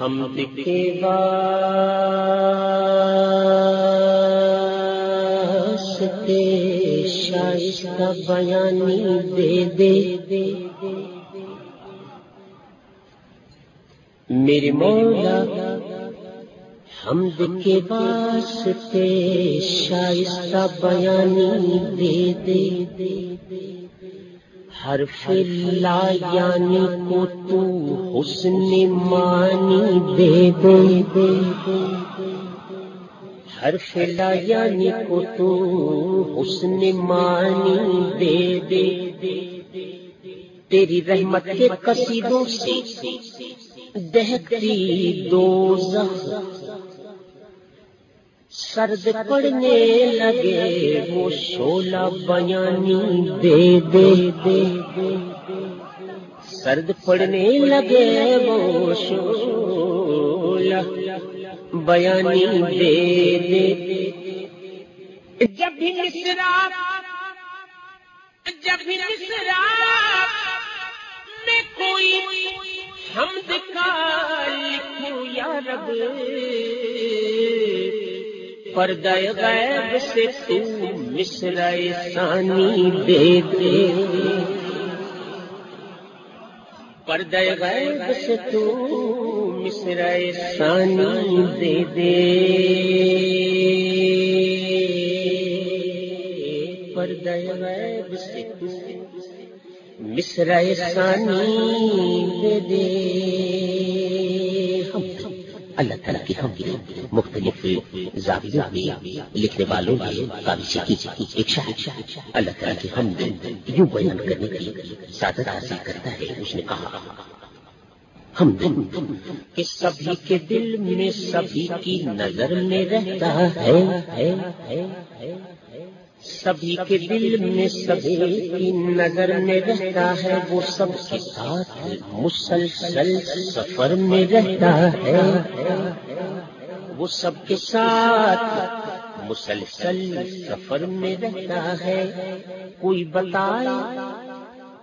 ہم دکھے واسطے شائستہ بیانی دے دے۔ دے میرے مولا ہم کے واسطے شائستہ بیانی دے دے دے۔ ہر فلا یعنی کو تو حسن مانی دے دے۔ دے ہر فلا یعنی کو تو حسن مانی دے دے۔ تیری رحمت کے قصیدوں سے دہتی دو سرد پڑنے لگے، وہ شولا بیانی دے دے۔ دے سرد پڑنے لگے، وہ شولا بیانی دے دے۔ جب بھی مصرا، جب بھی مصرا میں کوئی حمد کا لکھوں یا رب۔ پردہ غیب سے تو مصرع ثانی دے دے۔ پردہ غیب سے تو مصرع ثانی دے دے۔ پردہ غیب سے تو مصرع ثانی دے دے۔ اللہ تعالیٰ کی ہم مختلف زاویوں میں لکھنے والوں نے کاوشی کی۔ ایک شاعر، اللہ تعالیٰ کی ہم یوں بیان کرنے کی سعادت حاصل کرتا ہے، اس نے کہا، ہم کہ سبھی کے دل میں سبھی کی نظر میں رہتا ہے۔ سبھی کے دل میں سبھی کی نظر میں رہتا ہے، وہ سب کے ساتھ مسلسل سفر میں رہتا ہے۔ وہ سب کے ساتھ مسلسل سفر میں رہتا ہے۔ کوئی بتائے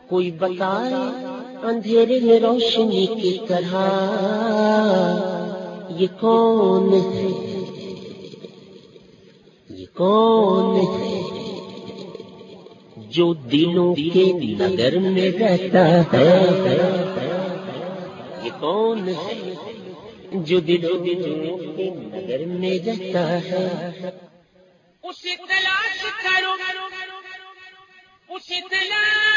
کوئی بتائے اندھیرے میں روشنی کی طرح۔ یہ کون ہے؟ یہ کون ہے؟ جو دلوں کے نظر میں رہتا ہے۔ یہ کون ہے جو دلوں کے نظر میں رہتا ہے؟ اسے تلاش کرو۔ اسے تلاش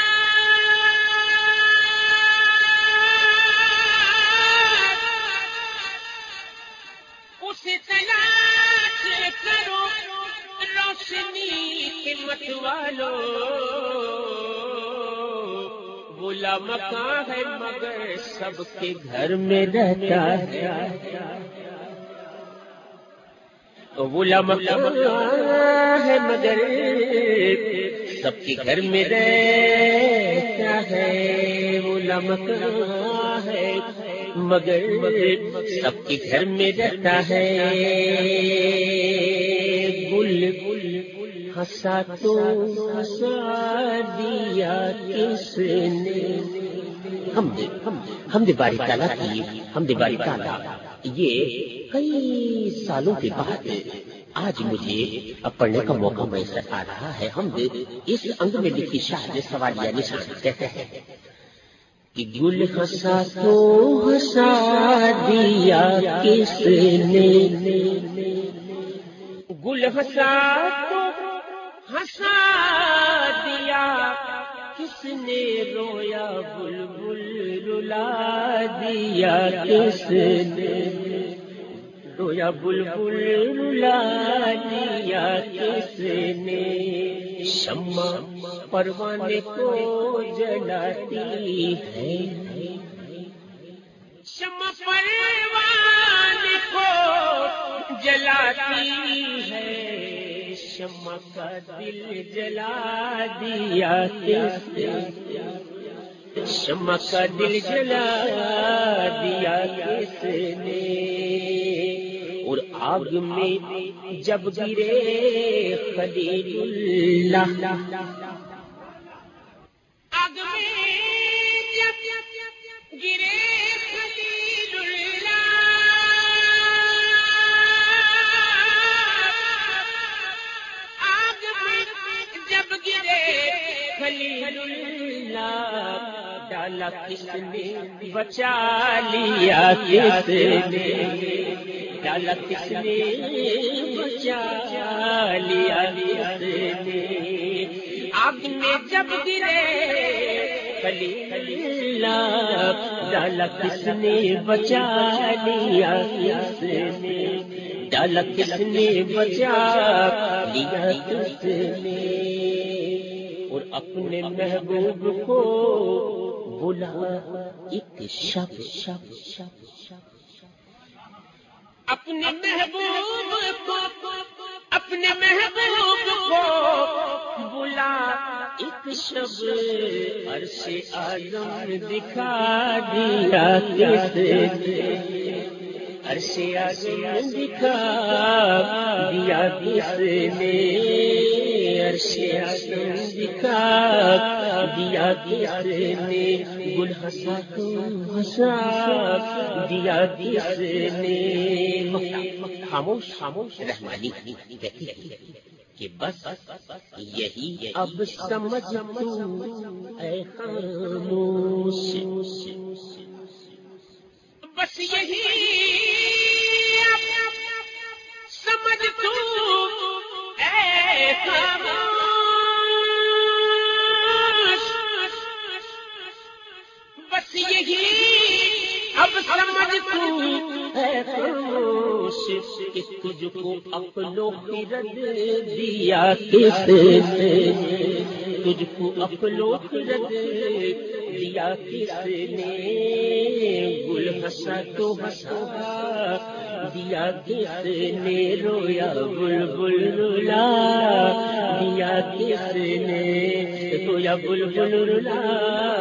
اسے تلاش کرو۔ روشنی کے مت والو مکان ہے، مگر سب کے گھر میں رہتا ہے۔ بولا مکان ہے، مگر سب کے گھر میں رہتا ہے۔ بولا مکان ہے، مگر سب کے گھر میں رہتا ہے۔ بل بل ہنسا تو ہنسا دیا کس نے ہم ہم باری تالا کی، ہم باری تالا یہ کئی سالوں کے بعد آج مجھے اب پڑھنے کا موقع میسر آ رہا ہے۔ ہم اس انگ میں لکھی شاہ سوال یا نشان کہتے ہیں کہ گل ہنسا تو ہنسا دیا کس نے گل ہنسا تو ہنسا کس نے رویا بل بل رلا دیا کس نے؟ رویا بل بل رلا دیا کس نے؟ شمع پروانے کو جلاتی ہے۔ شمع پروان کو جلاتی ہے۔ شمع کا دل جلا دیا شمع کا دل جلا دیا کس نے؟ اور آگ میں جب گرے خلیل اللہ کس نے بچا لیا، کس نے ڈالا کس نے بچا لیا، کس نے آگ میں جب گرے کلی کلی ڈالا کس نے بچا لیا، کس نے ڈالا کس نے بچا لیا، کس نے اور اپنے محبوب کو بلا ایک شب شب شب شب۔ اپنے محبوب کو، اپنے محبوب کو بلا ایک شب۔ عرش آزم دکھا دیا کس عرش آزم دکھا دیا کس نے۔ عرش دکھا، دیا نے گل ہسا کو ہسا دیا نے خاموش خاموش رحمانی کہتی ہے کہ بس یہی اب سمجھ اے خاموش۔ بس یہی سمجھ تو بس یہی اب سمجھ تو تجھ کو اپنوں کی رد دیا کس نے؟ تجھ کو اپلوک دیا کس نے گل ہسا تو ہسا دیا کس نے رویا بل بل رولا دیا کس نے رویا بل بل رولا